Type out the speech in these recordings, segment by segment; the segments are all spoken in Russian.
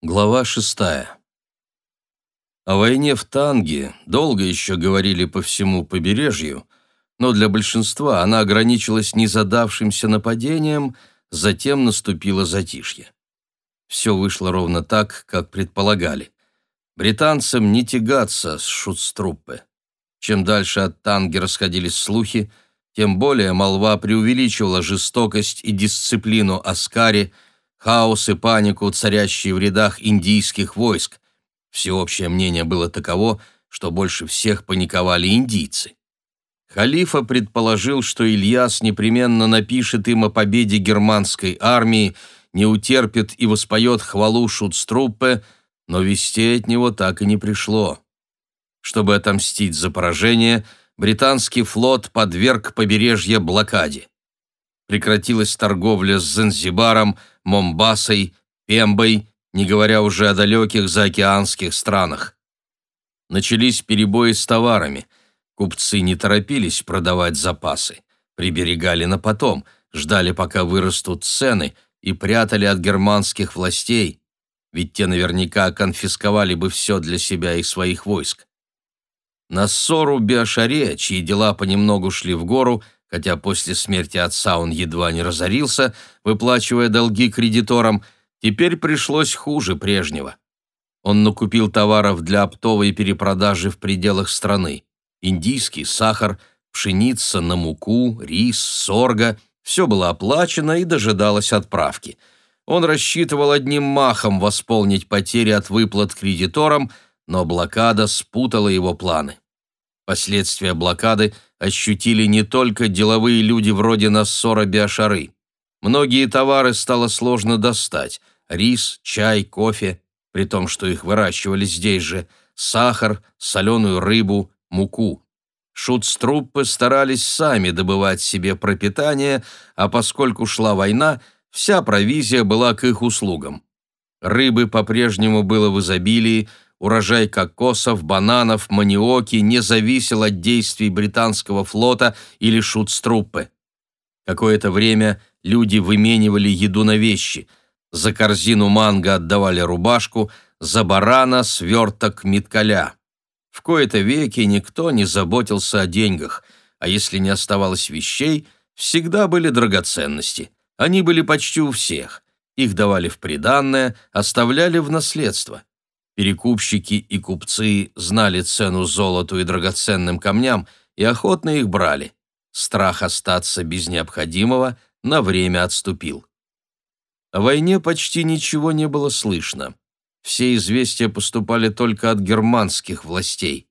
Глава шестая. О войне в Танге долго еще говорили по всему побережью, но для большинства она ограничилась незадавшимся нападением, затем наступило затишье. Все вышло ровно так, как предполагали. Британцам не тягаться с Шутструппе. Чем дальше от Танги расходились слухи, тем более молва преувеличивала жестокость и дисциплину Аскари – хаос и панику, царящие в рядах индийских войск. Всеобщее мнение было таково, что больше всех паниковали индийцы. Халифа предположил, что Ильяс непременно напишет им о победе германской армии, не утерпит и воспоет хвалу Шутструппе, но вести от него так и не пришло. Чтобы отомстить за поражение, британский флот подверг побережье блокаде. Прекратилась торговля с Занзибаром, Момбасой, Пембой, не говоря уже о далеких заокеанских странах. Начались перебои с товарами. Купцы не торопились продавать запасы, приберегали на потом, ждали, пока вырастут цены, и прятали от германских властей, ведь те наверняка конфисковали бы все для себя и своих войск. На ссору Биашаре, чьи дела понемногу шли в гору, хотя после смерти отца он едва не разорился, выплачивая долги кредиторам, теперь пришлось хуже прежнего. Он накупил товаров для оптовой перепродажи в пределах страны. Индийский сахар, пшеница на муку, рис, сорга – все было оплачено и дожидалось отправки. Он рассчитывал одним махом восполнить потери от выплат кредиторам, но блокада спутала его планы. Последствия блокады ощутили не только деловые люди вроде Нассора Биашары. Многие товары стало сложно достать – рис, чай, кофе, при том, что их выращивали здесь же, сахар, соленую рыбу, муку. Шутструппы старались сами добывать себе пропитание, а поскольку шла война, вся провизия была к их услугам. Рыбы по-прежнему было в изобилии, урожай кокосов, бананов, маниоки не зависел от действий британского флота или шутструппы. Какое-то время люди выменивали еду на вещи. За корзину манго отдавали рубашку, за барана сверток миткаля. В кои-то веки никто не заботился о деньгах, а если не оставалось вещей, всегда были драгоценности. Они были почти у всех. Их давали в приданное, оставляли в наследство. Перекупщики и купцы знали цену золоту и драгоценным камням и охотно их брали. Страх остаться без необходимого на время отступил. О войне почти ничего не было слышно. Все известия поступали только от германских властей.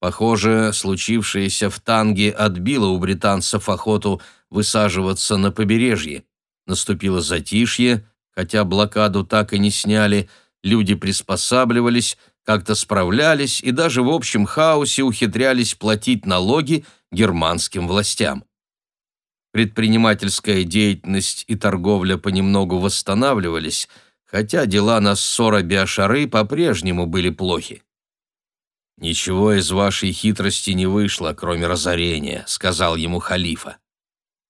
Похоже, случившееся в Танге отбило у британцев охоту высаживаться на побережье. Наступило затишье, хотя блокаду так и не сняли – люди приспосабливались, как-то справлялись и даже в общем хаосе ухитрялись платить налоги германским властям. Предпринимательская деятельность и торговля понемногу восстанавливались, хотя дела на ссора Биашары по-прежнему были плохи. «Ничего из вашей хитрости не вышло, кроме разорения», — сказал ему халифа.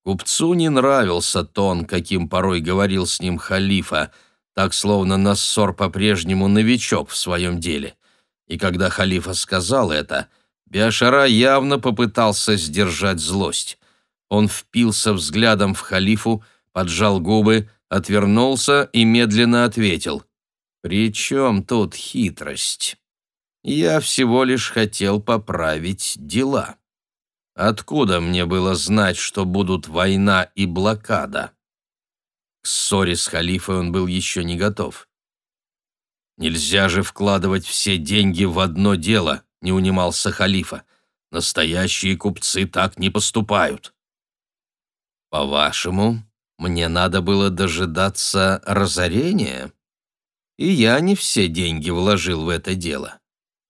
Купцу не нравился тон, каким порой говорил с ним халифа — так словно Нассор по-прежнему новичок в своем деле. И когда халифа сказал это, Биашара явно попытался сдержать злость. Он впился взглядом в халифу, поджал губы, отвернулся и медленно ответил. «При чем тут хитрость? Я всего лишь хотел поправить дела. Откуда мне было знать, что будут война и блокада?» Ссоре с халифой он был еще не готов. «Нельзя же вкладывать все деньги в одно дело», — не унимался халифа. «Настоящие купцы так не поступают». «По-вашему, мне надо было дожидаться разорения?» «И я не все деньги вложил в это дело.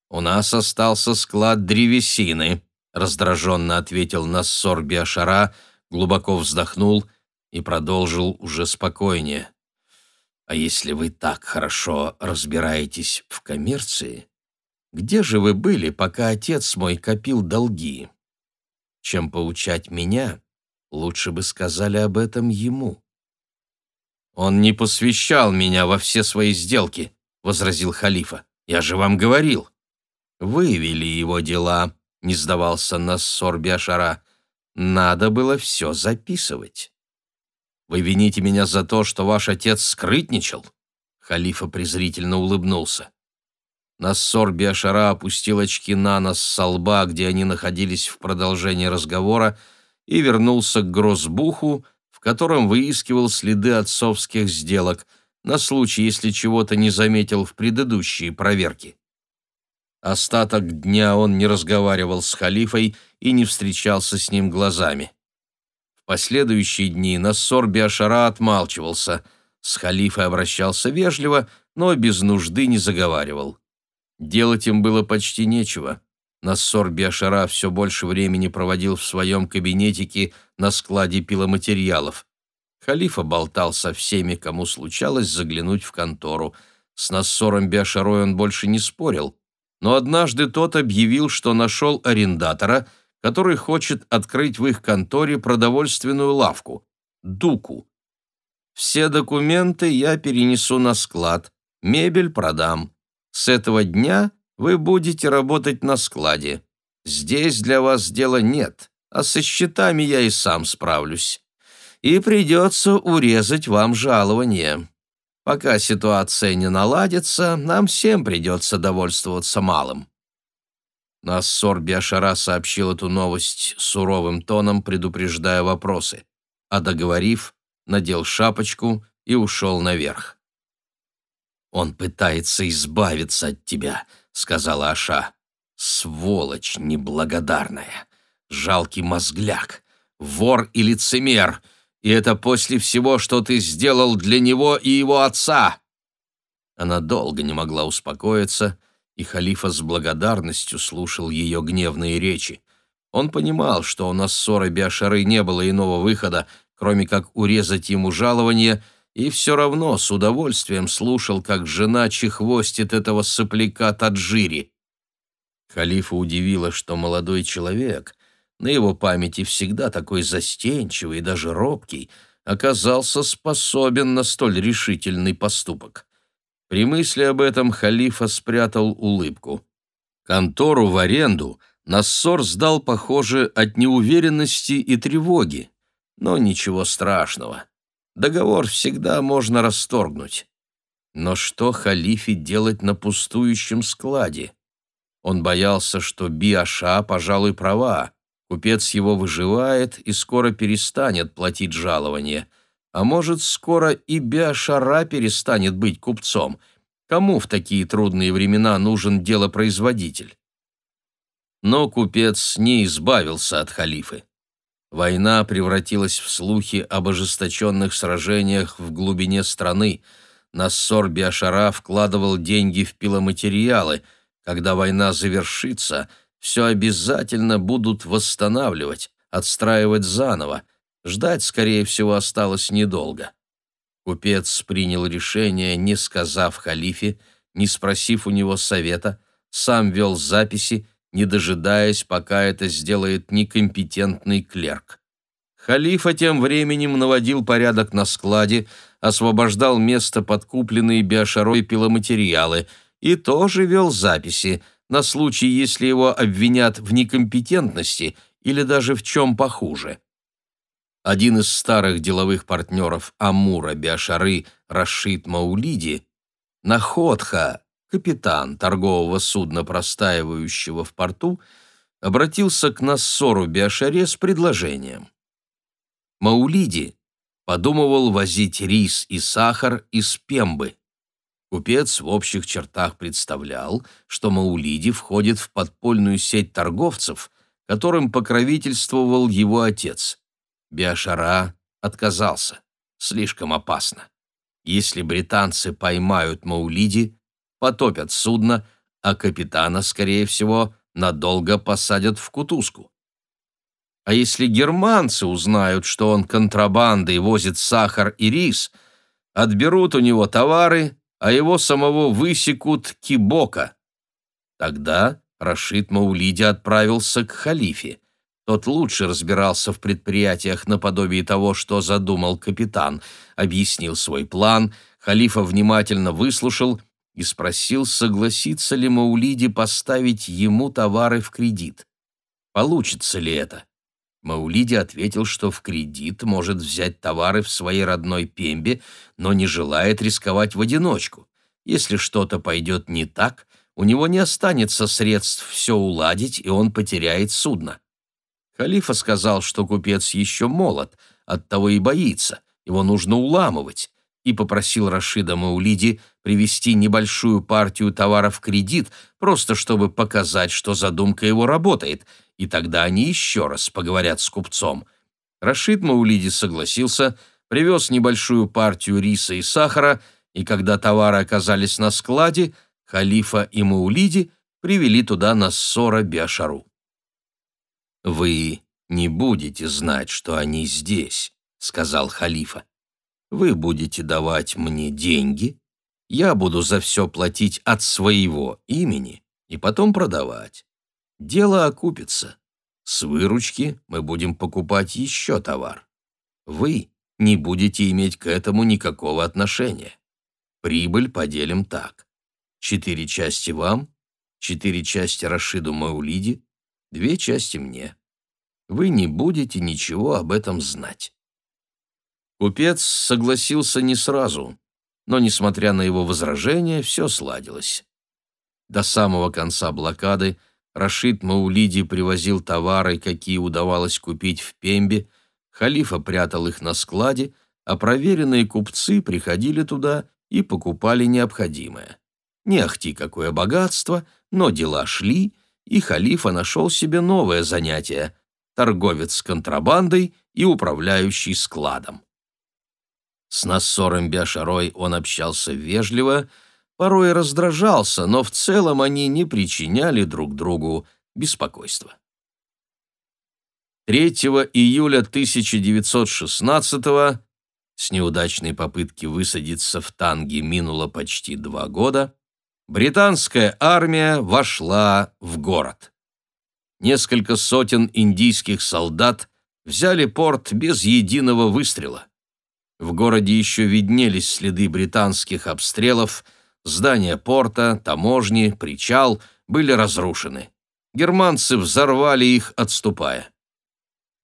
У нас остался склад древесины», — раздраженно ответил Нассор Биашара, глубоко вздохнул — и продолжил уже спокойнее. «А если вы так хорошо разбираетесь в коммерции, где же вы были, пока отец мой копил долги? Чем поучать меня, лучше бы сказали об этом ему». «Он не посвящал меня во все свои сделки», возразил халифа. «Я же вам говорил». «Вывели его дела», — не сдавался Нассор Биашара. «Надо было все записывать». «Вы вините меня за то, что ваш отец скрытничал?» Халифа презрительно улыбнулся. Нассор Биашара опустил очки на нос со лба, где они находились в продолжении разговора, и вернулся к грозбуху, в котором выискивал следы отцовских сделок, на случай, если чего-то не заметил в предыдущие проверки. Остаток дня он не разговаривал с халифой и не встречался с ним глазами. Последующие дни Нассор Биашара отмалчивался, с халифой обращался вежливо, но без нужды не заговаривал. Делать им было почти нечего. Нассор Биашара все больше времени проводил в своем кабинетике на складе пиломатериалов. Халифа болтал со всеми, кому случалось заглянуть в контору. С Нассором Биашарой он больше не спорил. Но однажды тот объявил, что нашел арендатора, который хочет открыть в их конторе продовольственную лавку – Дуку. Все документы я перенесу на склад, мебель продам. С этого дня вы будете работать на складе. Здесь для вас дела нет, а со счетами я и сам справлюсь и придется урезать вам жалование. Пока ситуация не наладится, нам всем придется довольствоваться малым». Нассор Биашара сообщил эту новость суровым тоном, предупреждая вопросы, а договорив, надел шапочку и ушел наверх. «Он пытается избавиться от тебя», — сказала Аша. «Сволочь неблагодарная, жалкий мозгляк, вор и лицемер!» И это после всего, что ты сделал для него и его отца!» Она долго не могла успокоиться, и халифа с благодарностью слушал ее гневные речи. Он понимал, что у Нассора Биашары не было иного выхода, кроме как урезать ему жалование, и все равно с удовольствием слушал, как жена чехвостит этого сопляка Таджири. Халифа удивило, что молодой человек — на его памяти всегда такой застенчивый и даже робкий, оказался способен на столь решительный поступок. При мысли об этом халифа спрятал улыбку. Контору в аренду Нассор сдал, похоже, от неуверенности и тревоги. Но ничего страшного. Договор всегда можно расторгнуть. Но что халифе делать на пустующем складе? Он боялся, что Биаша, пожалуй, права. Купец его выживает и скоро перестанет платить жалование. А может, скоро и Биашара перестанет быть купцом. Кому в такие трудные времена нужен делопроизводитель? Но купец не избавился от халифы. Война превратилась в слухи об ожесточенных сражениях в глубине страны. Нассор Биашара вкладывал деньги в пиломатериалы. Когда война завершится – все обязательно будут восстанавливать, отстраивать заново. Ждать, скорее всего, осталось недолго. Купец принял решение, не сказав халифе, не спросив у него совета, сам вел записи, не дожидаясь, пока это сделает некомпетентный клерк. Халифа тем временем наводил порядок на складе, освобождал место под купленные биошарой пиломатериалы и тоже вел записи – на случай, если его обвинят в некомпетентности или даже в чем похуже. Один из старых деловых партнеров Амура Биашары Рашид Маулиди, Находха, капитан торгового судна, простаивающего в порту, обратился к Нассору Биашаре с предложением. Маулиди подумывал возить рис и сахар из Пембы. Купец в общих чертах представлял, что Маулиди входит в подпольную сеть торговцев, которым покровительствовал его отец. Биашара отказался. Слишком опасно. Если британцы поймают Маулиди, потопят судно, а капитана, скорее всего, надолго посадят в кутузку. А если германцы узнают, что он контрабандой возит сахар и рис, отберут у него товары а его самого высекут кибока. Тогда Рашид Маулиди отправился к халифе. Тот лучше разбирался в предприятиях наподобие того, что задумал капитан, объяснил свой план, халифа внимательно выслушал и спросил, согласится ли Маулиди поставить ему товары в кредит. Получится ли это? Маулиди ответил, что в кредит может взять товары в своей родной Пембе, но не желает рисковать в одиночку. Если что-то пойдет не так, у него не останется средств все уладить, и он потеряет судно. Халифа сказал, что купец еще молод, оттого и боится, его нужно уламывать, и попросил Рашида Маулиди привести небольшую партию товаров в кредит, просто чтобы показать, что задумка его работает, и тогда они еще раз поговорят с купцом. Рашид Маулиди согласился, привез небольшую партию риса и сахара, и когда товары оказались на складе, Халифа и Маулиди привели туда Нассора Биашару. «Вы не будете знать, что они здесь», — сказал халифа. «Вы будете давать мне деньги, я буду за все платить от своего имени и потом продавать. Дело окупится. С выручки мы будем покупать еще товар. Вы не будете иметь к этому никакого отношения. Прибыль поделим так. Четыре части вам, четыре части Рашиду Маулиди, две части мне. Вы не будете ничего об этом знать. Купец согласился не сразу, но, несмотря на его возражения, все сладилось. До самого конца блокады Рашид Маулиди привозил товары, какие удавалось купить в Пембе, халифа прятал их на складе, а проверенные купцы приходили туда и покупали необходимое. Не ахти какое богатство, но дела шли, и халифа нашел себе новое занятие торговец с контрабандой и управляющий складом. С Нассором Бяшарой он общался вежливо, порой раздражался, но в целом они не причиняли друг другу беспокойства. 3 июля 1916 с неудачной попытки высадиться в Танге минуло почти два года, британская армия вошла в город несколько сотен индийских солдат взяли порт без единого выстрела. В городе еще виднелись следы британских обстрелов, здания порта, таможни, причал были разрушены. Германцы взорвали их, отступая.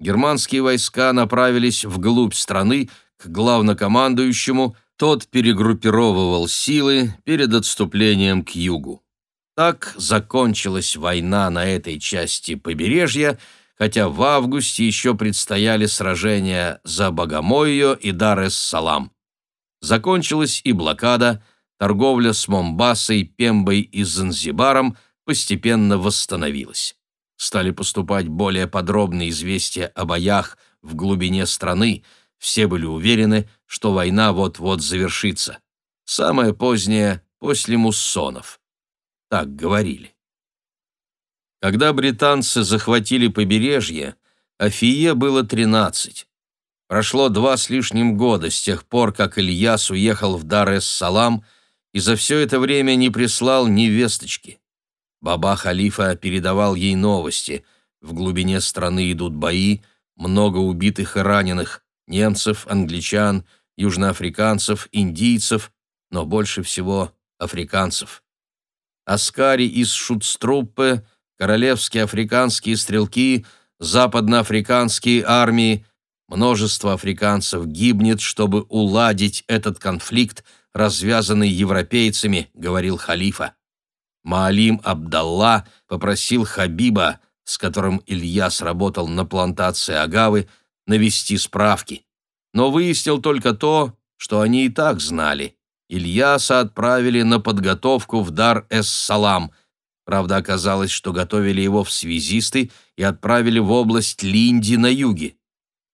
Германские войска направились вглубь страны к главнокомандующему, тот перегруппировывал силы перед отступлением к югу. Так закончилась война на этой части побережья, хотя в августе еще предстояли сражения за Богомойо и Дар-эс-Салам. Закончилась и блокада, торговля с Момбасой, Пембой и Занзибаром постепенно восстановилась. Стали поступать более подробные известия о боях в глубине страны, все были уверены, что война вот-вот завершится. Самое позднее – после муссонов. Так говорили. Когда британцы захватили побережье, Афие было 13. Прошло два с лишним года с тех пор, как Ильяс уехал в Дар-эс-Салам и за все это время не прислал ни весточки. Баба Халифа передавал ей новости. В глубине страны идут бои, много убитых и раненых, немцев, англичан, южноафриканцев, индийцев, но больше всего африканцев. Аскари из Шутструппе, королевские африканские стрелки, западноафриканские армии. Множество африканцев гибнет, чтобы уладить этот конфликт, развязанный европейцами, говорил халифа. Маалим Абдалла попросил Хабиба, с которым Илья сработал на плантации агавы, навести справки. Но выяснил только то, что они и так знали. Ильяса отправили на подготовку в Дар-эс-Салам. Правда, оказалось, что готовили его в связисты и отправили в область Линди на юге.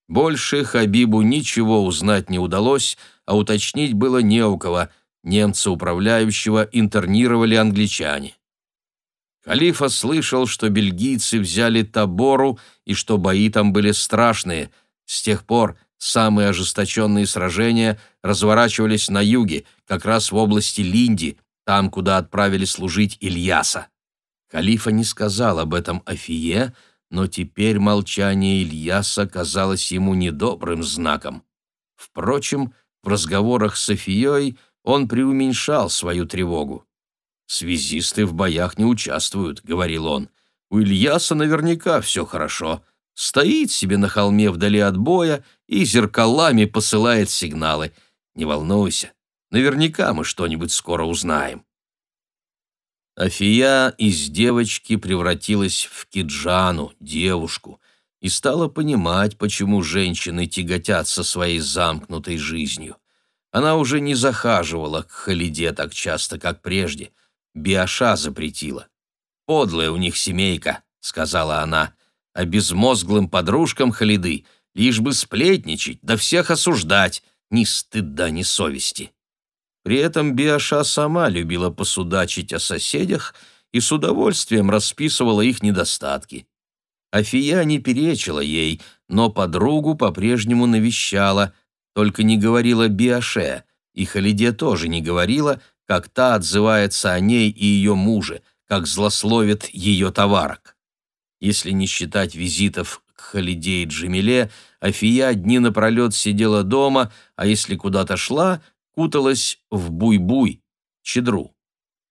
Больше Хабибу ничего узнать не удалось, а уточнить было не у кого. Немца управляющего интернировали англичане. Халифа слышал, что бельгийцы взяли Табору и что бои там были страшные. С тех пор Самые ожесточенные сражения разворачивались на юге, как раз в области Линди, там, куда отправили служить Ильяса. Халифа не сказал об этом Афие, но теперь молчание Ильяса казалось ему недобрым знаком. Впрочем, в разговорах с Афией он преуменьшал свою тревогу. «Связисты в боях не участвуют», — говорил он. «У Ильяса наверняка все хорошо. Стоит себе на холме вдали от боя и зеркалами посылает сигналы. Не волнуйся, наверняка мы что-нибудь скоро узнаем». Афия из девочки превратилась в киджану, девушку, и стала понимать, почему женщины тяготятся своей замкнутой жизнью. Она уже не захаживала к Халиде так часто, как прежде. Биаша запретила. «Подлая у них семейка», — сказала она, «а безмозглым подружкам Халиды лишь бы сплетничать, да всех осуждать, ни стыда, ни совести». При этом Биаша сама любила посудачить о соседях и с удовольствием расписывала их недостатки. Афия не перечила ей, но подругу по-прежнему навещала, только не говорила Биаше, и Халиде тоже не говорила, как та отзывается о ней и ее муже, как злословит ее товарок. Если не считать визитов к Халиде и Джемиле, Афия дни напролет сидела дома, а если куда-то шла, куталась в буй-буй, чедру.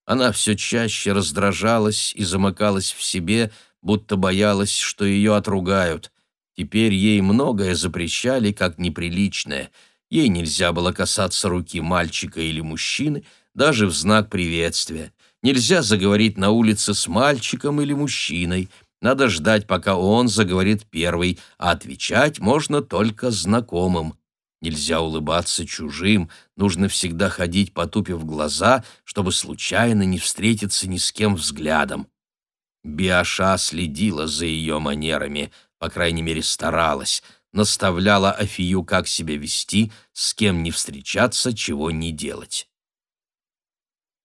Она все чаще раздражалась и замыкалась в себе, будто боялась, что ее отругают. Теперь ей многое запрещали как неприличное. Ей нельзя было касаться руки мальчика или мужчины, даже в знак приветствия. Нельзя заговорить на улице с мальчиком или мужчиной. Надо ждать, пока он заговорит первый, а отвечать можно только знакомым. Нельзя улыбаться чужим, нужно всегда ходить, потупив глаза, чтобы случайно не встретиться ни с кем взглядом. Биаша следила за ее манерами, по крайней мере старалась, наставляла Афию, как себя вести, с кем не встречаться, чего не делать.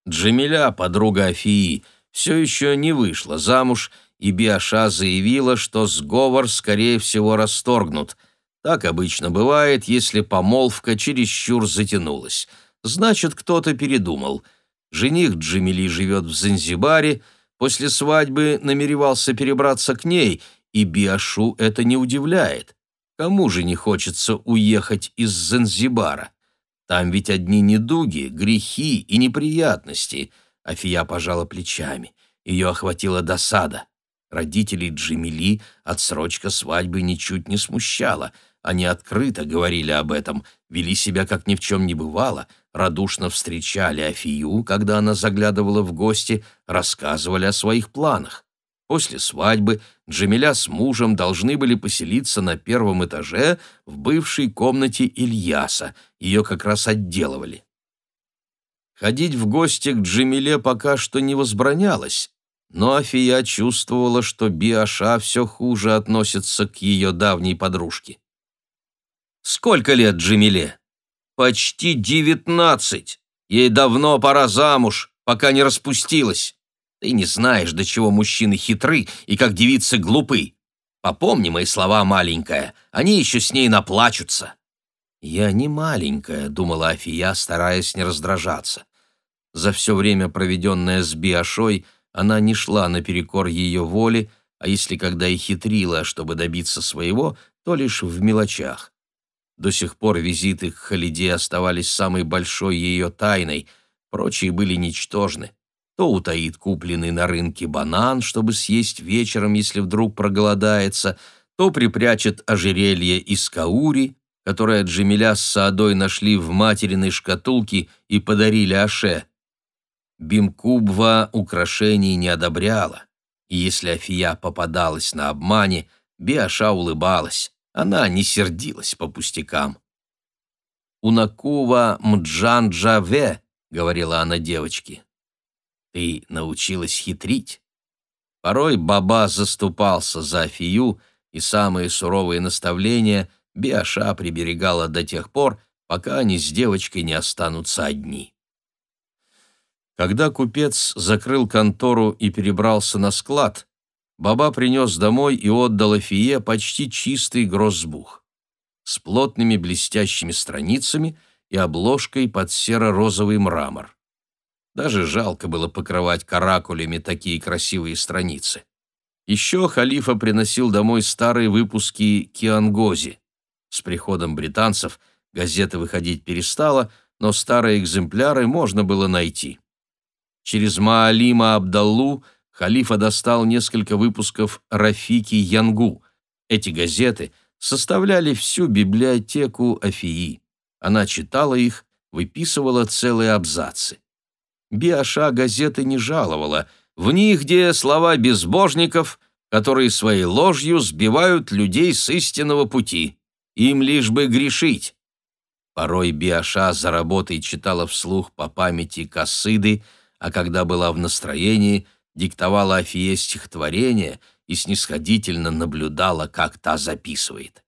Джамиля, подруга Афии, все еще не вышла замуж, и Биаша заявила, что сговор, скорее всего, расторгнут. Так обычно бывает, если помолвка чересчур затянулась. Значит, кто-то передумал. Жених Джамили живет в Занзибаре, После свадьбы намеревался перебраться к ней, и Биашу это не удивляет. Кому же не хочется уехать из Занзибара? Там ведь одни недуги, грехи и неприятности. Афия пожала плечами. Ее охватила досада. Родителей Джемили отсрочка свадьбы ничуть не смущала. Они открыто говорили об этом, вели себя как ни в чем не бывало — радушно встречали Афию, когда она заглядывала в гости, рассказывали о своих планах. После свадьбы Джамиля с мужем должны были поселиться на первом этаже в бывшей комнате Ильяса, ее как раз отделывали. Ходить в гости к Джамиле пока что не возбранялось, но Афия чувствовала, что Биаша все хуже относится к ее давней подружке. «Сколько лет Джамиле?» Почти девятнадцать. Ей давно пора замуж, пока не распустилась. Ты не знаешь, до чего мужчины хитры и как девицы глупы. Попомни мои слова, маленькая, они еще с ней наплачутся». «Я не маленькая», — думала Афия, стараясь не раздражаться. За все время, проведенное с Биашой, она не шла наперекор ее воли, а если когда и хитрила, чтобы добиться своего, то лишь в мелочах. До сих пор визиты к Халиде оставались самой большой ее тайной, прочие были ничтожны. То утаит купленный на рынке банан, чтобы съесть вечером, если вдруг проголодается, то припрячет ожерелье из каури, которое Джемиля с Саадой нашли в материной шкатулке и подарили Аше. Бимкубва украшений не одобряла, и если Афия попадалась на обмане, Биаша улыбалась. Она не сердилась по пустякам. «Унакува мджанджаве», — говорила она девочке. «Ты научилась хитрить». Порой Баба заступался за Афию, и самые суровые наставления Биаша приберегала до тех пор, пока они с девочкой не останутся одни. Когда купец закрыл контору и перебрался на склад, Баба принес домой и отдал Афие почти чистый гроссбух с плотными блестящими страницами и обложкой под серо-розовый мрамор. Даже жалко было покрывать каракулями такие красивые страницы. Еще халифа приносил домой старые выпуски «Киангози». С приходом британцев газета выходить перестала, но старые экземпляры можно было найти. через Маалима Абдаллу халифа достал несколько выпусков Рафики Янгу. Эти газеты составляли всю библиотеку Афии. Она читала их, выписывала целые абзацы. Биаша газеты не жаловала. В них, где слова безбожников, которые своей ложью сбивают людей с истинного пути. Им лишь бы грешить. Порой Биаша за работой читала вслух по памяти Кассиды, а когда была в настроении, диктовала Афие стихотворение и снисходительно наблюдала, как та записывает.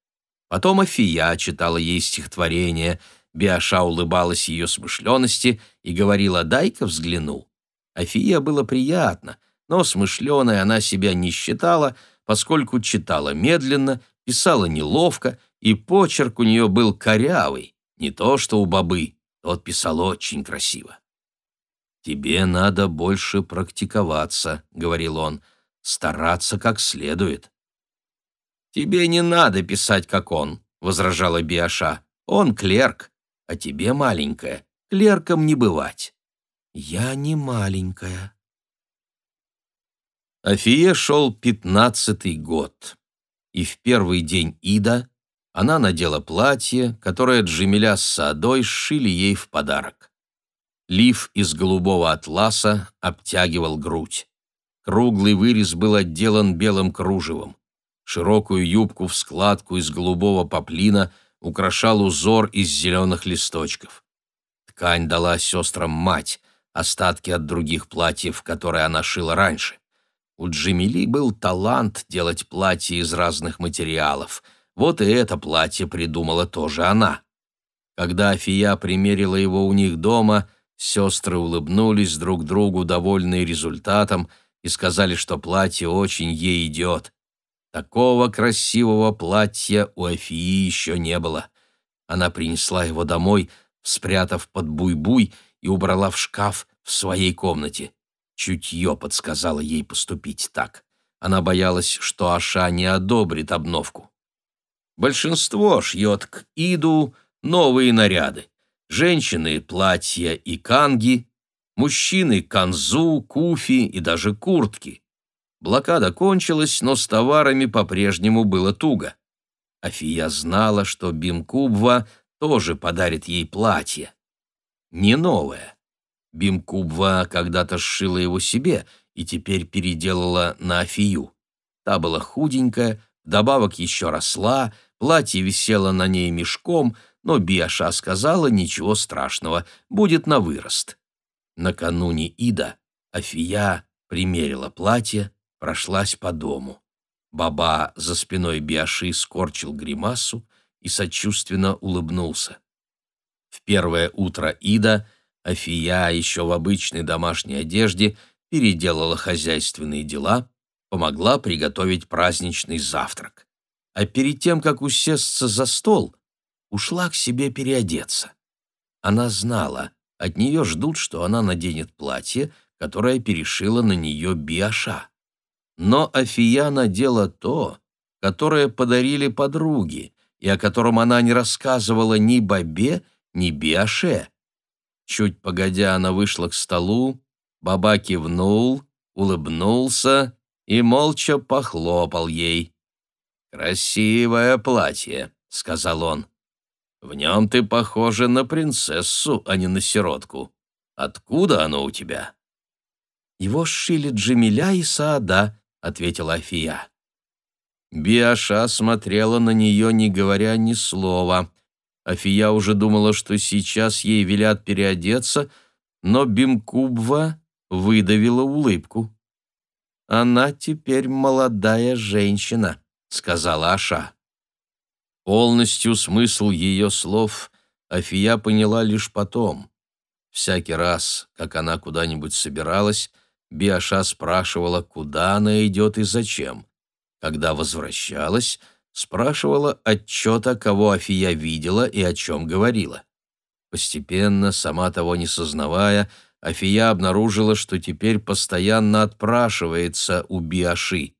Потом Афия читала ей стихотворение, Биаша улыбалась ее смышленности и говорила «дай-ка взгляну». Афия было приятно, но смышленой она себя не считала, поскольку читала медленно, писала неловко, и почерк у нее был корявый. Не то, что у бабы, тот писал очень красиво. «Тебе надо больше практиковаться», — говорил он, — «стараться как следует». «Тебе не надо писать, как он», — возражала Биаша. «Он клерк, а тебе, маленькая, клерком не бывать». «Я не маленькая». Афия шел пятнадцатый год, и в первый день Ида она надела платье, которое Джемиля с Садой сшили ей в подарок. Лиф из голубого атласа обтягивал грудь. Круглый вырез был отделан белым кружевом. Широкую юбку в складку из голубого поплина украшал узор из зеленых листочков. Ткань дала сестрам мать, остатки от других платьев, которые она шила раньше. У Джемили был талант делать платья из разных материалов — вот и это платье придумала тоже она. Когда Афия примерила его у них дома, сестры улыбнулись друг другу, довольные результатом, и сказали, что платье очень ей идет. Такого красивого платья у Афии еще не было. Она принесла его домой, спрятав под буй-буй и убрала в шкаф в своей комнате. Чутье подсказало ей поступить так. Она боялась, что Аша не одобрит обновку. Большинство шьет к иду новые наряды. Женщины – платья и канги, мужчины – канзу, куфи и даже куртки. Блокада кончилась, но с товарами по-прежнему было туго. Афия знала, что Бимкубва тоже подарит ей платье. Не новое. Бимкубва когда-то сшила его себе и теперь переделала на Афию. Та была худенькая, Добавок еще росла, платье висело на ней мешком, но Биаша сказала ничего страшного, будет на вырост. Накануне Ида Афия примерила платье, прошлась по дому. Баба за спиной Биаши скорчил гримасу и сочувственно улыбнулся. В первое утро Ида Афия еще в обычной домашней одежде переделала хозяйственные дела, помогла приготовить праздничный завтрак. А перед тем, как усесться за стол, ушла к себе переодеться. Она знала, от нее ждут, что она наденет платье, которое перешила на нее Биаша. Но Афия надела то, которое подарили подруги, и о котором она не рассказывала ни Бабе, ни Биаше. Чуть погодя, она вышла к столу, Баба кивнул, улыбнулся и молча похлопал ей. «Красивое платье», — сказал он. «В нем ты похожа на принцессу, а не на сиротку. Откуда оно у тебя?» «Его сшили Джемиля и Саада», — ответила Афия. Биаша смотрела на нее, не говоря ни слова. Афия уже думала, что сейчас ей велят переодеться, но Бимкубва выдавила улыбку. «Она теперь молодая женщина», — сказала Аша. Полностью смысл ее слов Афия поняла лишь потом. Всякий раз, как она куда-нибудь собиралась, Биаша спрашивала, куда она идет и зачем. Когда возвращалась, спрашивала отчета, кого Афия видела и о чем говорила. Постепенно, сама того не сознавая, Афия обнаружила, что теперь постоянно отпрашивается у Биаши.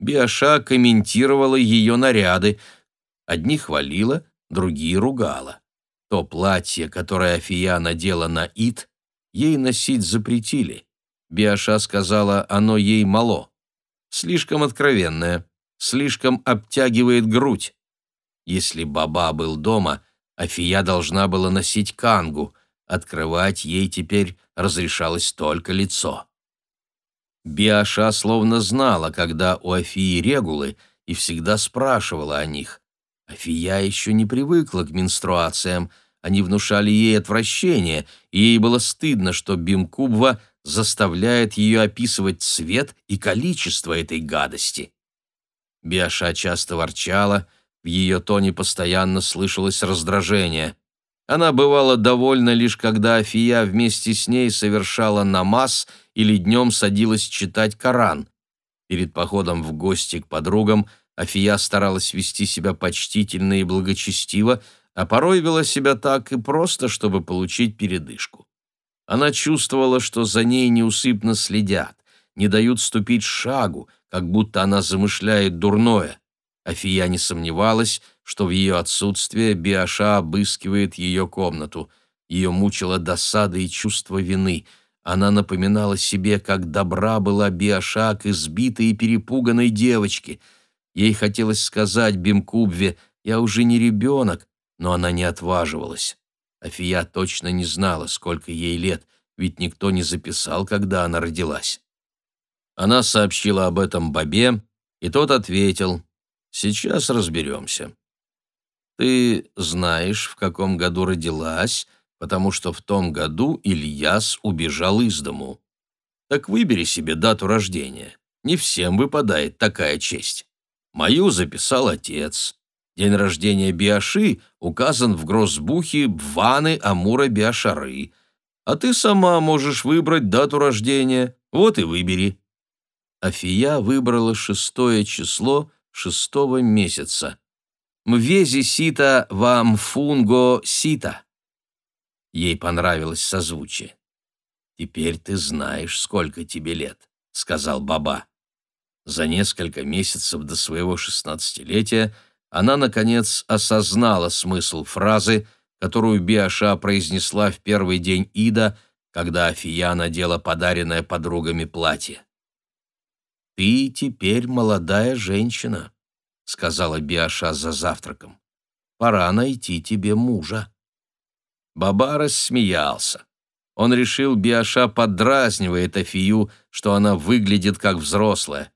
Биаша комментировала ее наряды. Одни хвалила, другие ругала. То платье, которое Афия надела на Ит, ей носить запретили. Биаша сказала, оно ей мало. Слишком откровенное, слишком обтягивает грудь. Если Баба был дома, Афия должна была носить кангу, открывать ей теперь разрешалось только лицо. Биаша словно знала, когда у Афии регулы, и всегда спрашивала о них. Афия еще не привыкла к менструациям, они внушали ей отвращение, и ей было стыдно, что Бимкубва заставляет ее описывать цвет и количество этой гадости. Биаша часто ворчала, в ее тоне постоянно слышалось раздражение. Она бывала довольна лишь когда Афия вместе с ней совершала намаз или днем садилась читать Коран. Перед походом в гости к подругам Афия старалась вести себя почтительно и благочестиво, а порой вела себя так и просто, чтобы получить передышку. Она чувствовала, что за ней неусыпно следят, не дают ступить шагу, как будто она замышляет дурное. Афия не сомневалась, что в ее отсутствие Биаша обыскивает ее комнату. Ее мучила досада и чувство вины. Она напоминала себе, как добра была Биаша к избитой и перепуганной девочке. Ей хотелось сказать Бимкубве «Я уже не ребенок», но она не отваживалась. Афия точно не знала, сколько ей лет, ведь никто не записал, когда она родилась. Она сообщила об этом Бабе, и тот ответил «Сейчас разберемся». Ты знаешь, в каком году родилась, потому что в том году Ильяс убежал из дому. Так выбери себе дату рождения. Не всем выпадает такая честь. Мою записал отец. День рождения Биаши указан в гроссбухе Бваны Амура Биашары. А ты сама можешь выбрать дату рождения. Вот и выбери. Афия выбрала шестое число шестого месяца. Мвези сита вам фунго сита. Ей понравилось созвучие. «Теперь ты знаешь, сколько тебе лет», — сказал Баба. За несколько месяцев до своего шестнадцатилетия она, наконец, осознала смысл фразы, которую Биаша произнесла в первый день Ида, когда Афия надела подаренное подругами платье. «Ты теперь молодая женщина», — сказала Биаша за завтраком. «Пора найти тебе мужа». Баба рассмеялся. Он решил, Биаша подразнивает Афию, что она выглядит как взрослая.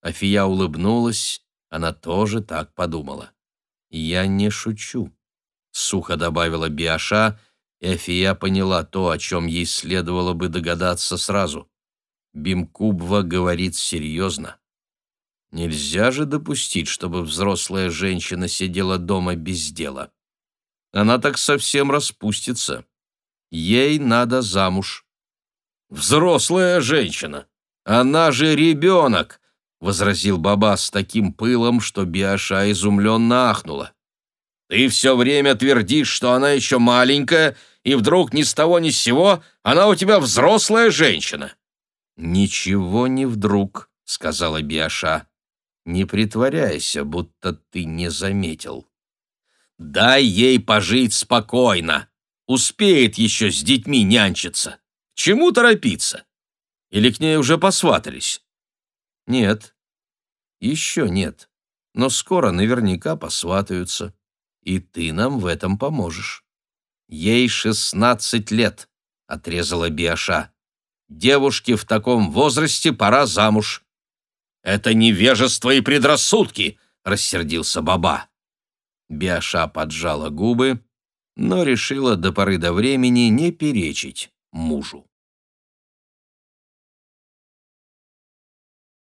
Афия улыбнулась, она тоже так подумала. «Я не шучу», — сухо добавила Биаша, и Афия поняла то, о чем ей следовало бы догадаться сразу. Бимкубва говорит серьезно. Нельзя же допустить, чтобы взрослая женщина сидела дома без дела. Она так совсем распустится. Ей надо замуж. «Взрослая женщина! Она же ребенок!» — возразил Баба с таким пылом, что Биаша изумленно ахнула. «Ты все время твердишь, что она еще маленькая, и вдруг ни с того ни с сего она у тебя взрослая женщина!» «Ничего не вдруг», — сказала Биаша. Не притворяйся, будто ты не заметил. Дай ей пожить спокойно. Успеет еще с детьми нянчиться. Чему торопиться? Или к ней уже посватались? Нет, еще нет. Но скоро наверняка посватаются. И ты нам в этом поможешь. Ей шестнадцать лет, отрезала Биаша. Девушке в таком возрасте пора замуж. «Это невежество и предрассудки!» — рассердился Баба. Биаша поджала губы, но решила до поры до времени не перечить мужу.